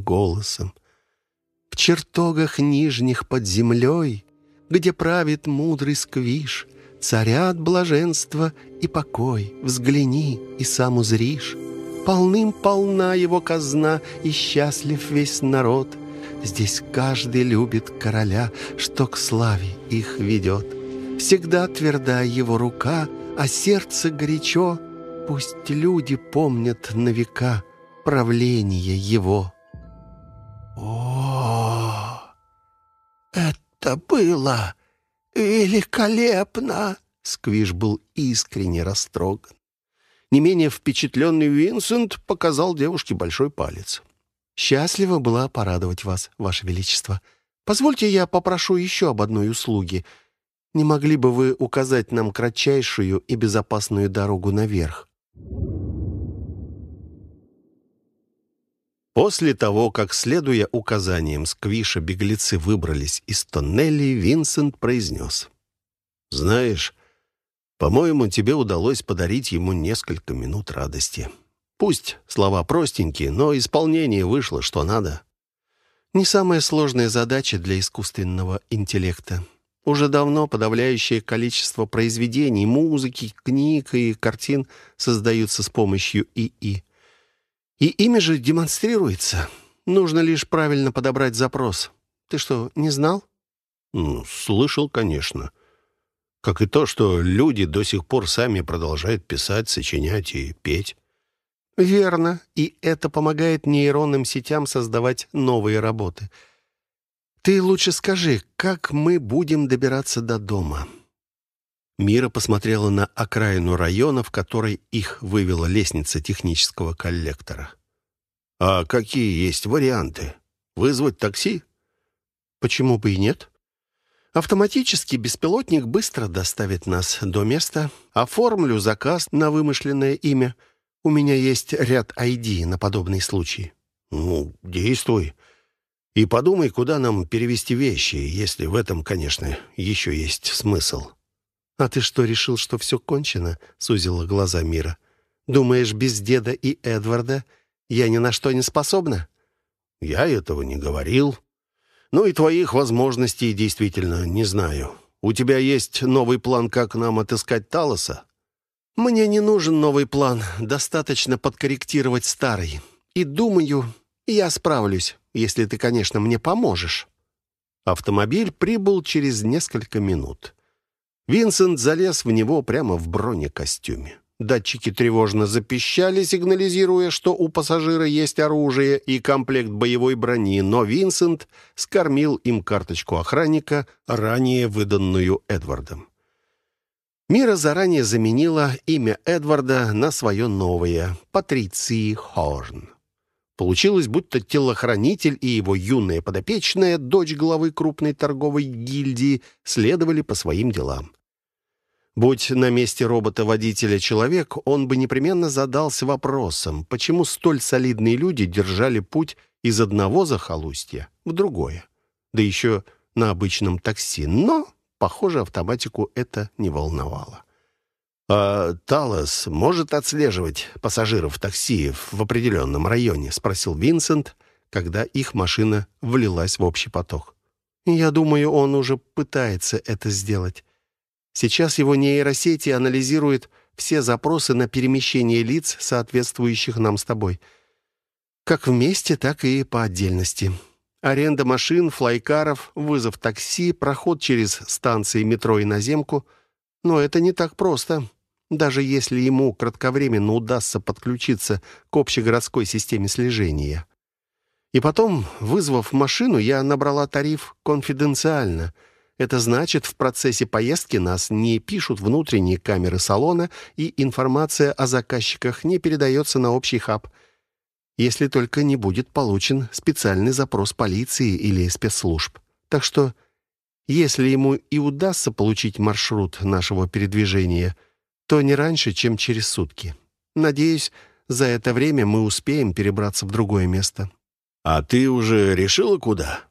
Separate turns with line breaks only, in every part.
голосом. В чертогах нижних под землей, где правит мудрый сквиш, царят блаженство и покой. Взгляни и сам узришь. Полным-полна его казна, и счастлив весь народ. Здесь каждый любит короля, что к славе их ведет. Всегда тверда его рука, а сердце горячо. Пусть люди помнят на века правление его.
О, это было великолепно!
Сквиш был искренне растроган. Не менее впечатленный Винсент показал девушке большой палец. «Счастлива была порадовать вас, Ваше Величество. Позвольте я попрошу еще об одной услуге. Не могли бы вы указать нам кратчайшую и безопасную дорогу наверх?» После того, как, следуя указаниям Сквиша, беглецы выбрались из тоннелей, Винсент произнес. «Знаешь, по-моему, тебе удалось подарить ему несколько минут радости. Пусть слова простенькие, но исполнение вышло, что надо. Не самая сложная задача для искусственного интеллекта. Уже давно подавляющее количество произведений, музыки, книг и картин создаются с помощью ИИ. И ими же демонстрируется. Нужно лишь правильно подобрать запрос. Ты что, не знал? Ну, слышал, конечно. Как и то, что люди до сих пор сами продолжают писать, сочинять и петь. Верно, и это помогает нейронным сетям создавать новые работы. Ты лучше скажи, как мы будем добираться до дома? Мира посмотрела на окраину района, в которой их вывела лестница технического коллектора. «А какие есть варианты? Вызвать такси?» «Почему бы и нет?» «Автоматический беспилотник быстро доставит нас до места. Оформлю заказ на вымышленное имя. У меня есть ряд ID на подобный случай». «Ну, действуй. И подумай, куда нам перевести вещи, если в этом, конечно, еще есть смысл». «А ты что, решил, что все кончено?» — сузила глаза Мира. «Думаешь, без деда и Эдварда я ни на что не способна?» «Я этого не говорил. Ну и твоих возможностей действительно не знаю. У тебя есть новый план, как нам отыскать Талоса?» «Мне не нужен новый план. Достаточно подкорректировать старый. И думаю, я справлюсь, если ты, конечно, мне поможешь». Автомобиль прибыл через несколько минут. Винсент залез в него прямо в бронекостюме. Датчики тревожно запищали, сигнализируя, что у пассажира есть оружие и комплект боевой брони, но Винсент скормил им карточку охранника, ранее выданную Эдвардом. Мира заранее заменила имя Эдварда на свое новое — Патриции Хорн. Получилось, будто телохранитель и его юная подопечная, дочь главы крупной торговой гильдии, следовали по своим делам. Будь на месте робота-водителя человек, он бы непременно задался вопросом, почему столь солидные люди держали путь из одного захолустья в другое, да еще на обычном такси. Но, похоже, автоматику это не волновало. «А Талос может отслеживать пассажиров такси в определенном районе?» — спросил Винсент, когда их машина влилась в общий поток. «Я думаю, он уже пытается это сделать. Сейчас его нейросети анализируют все запросы на перемещение лиц, соответствующих нам с тобой. Как вместе, так и по отдельности. Аренда машин, флайкаров, вызов такси, проход через станции метро и наземку. Но это не так просто даже если ему кратковременно удастся подключиться к общегородской системе слежения. И потом, вызвав машину, я набрала тариф конфиденциально. Это значит, в процессе поездки нас не пишут внутренние камеры салона, и информация о заказчиках не передается на общий хаб, если только не будет получен специальный запрос полиции или спецслужб. Так что, если ему и удастся получить маршрут нашего передвижения — то не раньше, чем через сутки. Надеюсь, за это время мы успеем перебраться в другое место».
«А ты уже решила, куда?»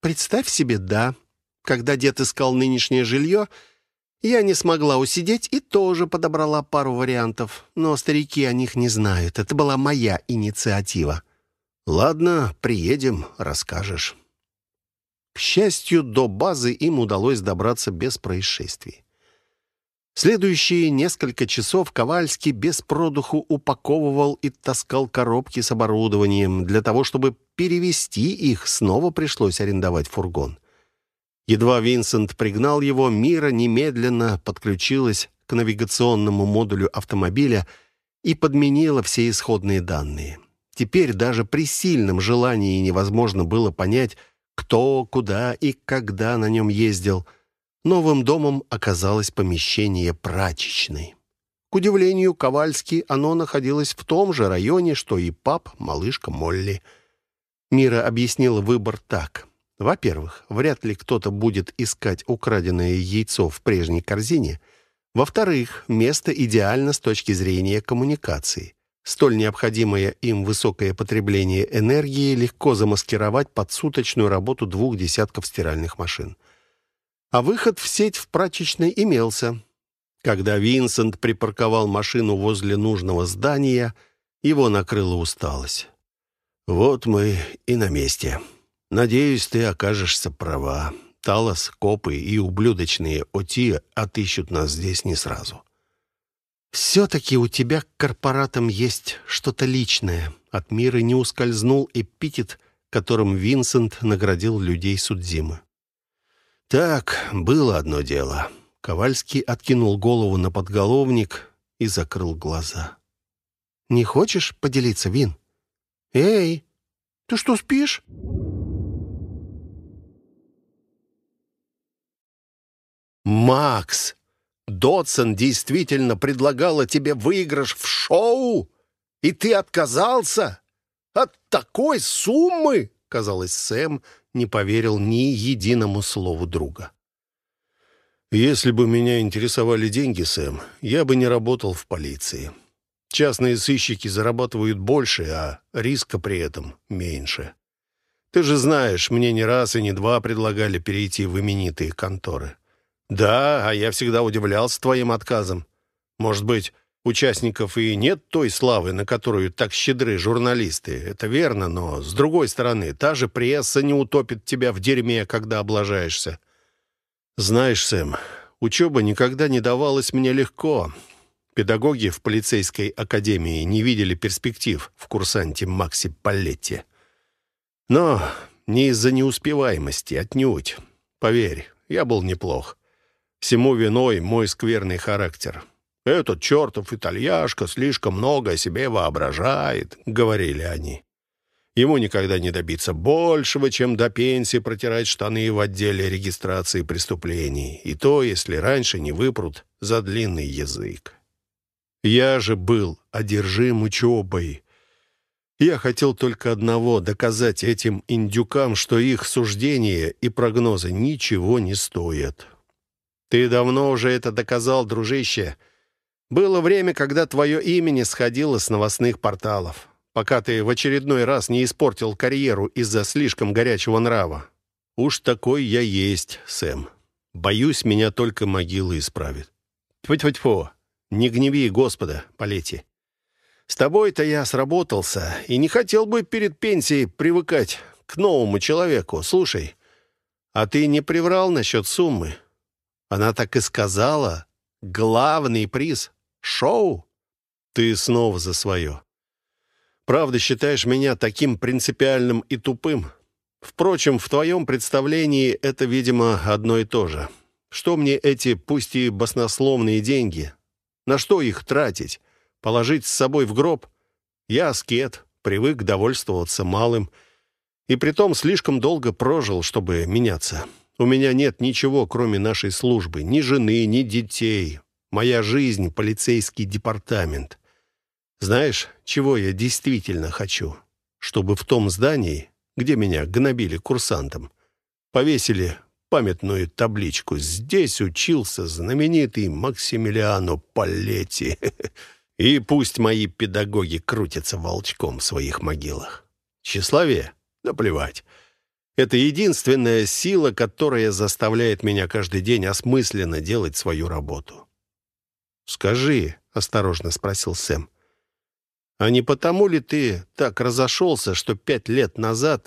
«Представь себе, да. Когда дед искал нынешнее жилье, я не смогла усидеть и тоже подобрала пару вариантов, но старики о них не знают. Это была моя инициатива». «Ладно, приедем, расскажешь». К счастью, до базы им удалось добраться без происшествий. Следующие несколько часов Ковальский без продуху упаковывал и таскал коробки с оборудованием. Для того, чтобы перевести их, снова пришлось арендовать фургон. Едва Винсент пригнал его, Мира немедленно подключилась к навигационному модулю автомобиля и подменила все исходные данные. Теперь даже при сильном желании невозможно было понять, кто, куда и когда на нем ездил – Новым домом оказалось помещение прачечной. К удивлению Ковальски, оно находилось в том же районе, что и пап, малышка Молли. Мира объяснила выбор так. Во-первых, вряд ли кто-то будет искать украденное яйцо в прежней корзине. Во-вторых, место идеально с точки зрения коммуникации. Столь необходимое им высокое потребление энергии легко замаскировать под суточную работу двух десятков стиральных машин а выход в сеть в прачечной имелся. Когда Винсент припарковал машину возле нужного здания, его накрыла усталость. «Вот мы и на месте. Надеюсь, ты окажешься права. Талос, копы и ублюдочные ОТИ отыщут нас здесь не сразу». «Все-таки у тебя к корпоратам есть что-то личное». От мира не ускользнул эпитет, которым Винсент наградил людей Судзимы. Так, было одно дело. Ковальский откинул голову на подголовник и закрыл глаза. «Не хочешь поделиться, Вин? Эй, ты что, спишь?» «Макс, Дотсон действительно предлагала тебе выигрыш в шоу, и ты отказался? От такой суммы?» Казалось, Сэм не поверил ни единому слову друга.
«Если бы меня интересовали деньги, Сэм, я бы не работал в полиции. Частные сыщики зарабатывают больше, а риска при этом меньше. Ты же знаешь, мне не раз и не два предлагали перейти в именитые конторы. Да, а я всегда удивлялся твоим отказом. Может быть, участников и нет той славы, на которую так щедры журналисты. Это верно, но, с другой стороны, та же пресса не утопит тебя в дерьме, когда облажаешься. Знаешь, Сэм, учеба никогда не давалась мне легко. Педагоги в полицейской академии не видели перспектив в курсанте Макси Палетти. Но не из-за неуспеваемости, отнюдь. Поверь, я был неплох. Всему виной мой скверный характер. «Этот чертов итальяшка слишком много о себе воображает», — говорили они. Ему никогда не добиться большего, чем до пенсии протирать штаны в отделе регистрации преступлений, и то, если раньше не выпрут за длинный язык. Я же был одержим учебой. Я хотел только одного — доказать этим индюкам, что их суждения и прогнозы ничего не стоят. Ты давно уже это доказал, дружище, — было время, когда твое имя не сходило с новостных порталов, пока ты в очередной раз не испортил карьеру из-за слишком горячего нрава. Уж такой я есть, Сэм. Боюсь, меня только могила исправит. Тьфу-тьфу-тьфу, не гневи Господа, Палетти. С тобой-то я сработался и не хотел бы перед пенсией привыкать к новому человеку. Слушай, а ты не приврал насчет суммы? Она так и сказала. Главный приз Шоу? Ты снова за свое. Правда, считаешь меня таким принципиальным и тупым? Впрочем, в твоем представлении это, видимо, одно и то же. Что мне эти, пусть и баснословные деньги? На что их тратить? Положить с собой в гроб? Я аскет, привык довольствоваться малым. И притом слишком долго прожил, чтобы меняться. У меня нет ничего, кроме нашей службы. Ни жены, ни детей. Моя жизнь — полицейский департамент. Знаешь, чего я действительно хочу? Чтобы в том здании, где меня гнобили курсантом, повесили памятную табличку «Здесь учился знаменитый Максимилиано Палетти». И пусть мои педагоги крутятся волчком в своих могилах. Тщеславие? Да плевать. Это единственная сила, которая заставляет меня каждый день осмысленно делать свою работу. «Скажи», — осторожно спросил Сэм,
А не потому ли ты так разошелся, что пять лет назад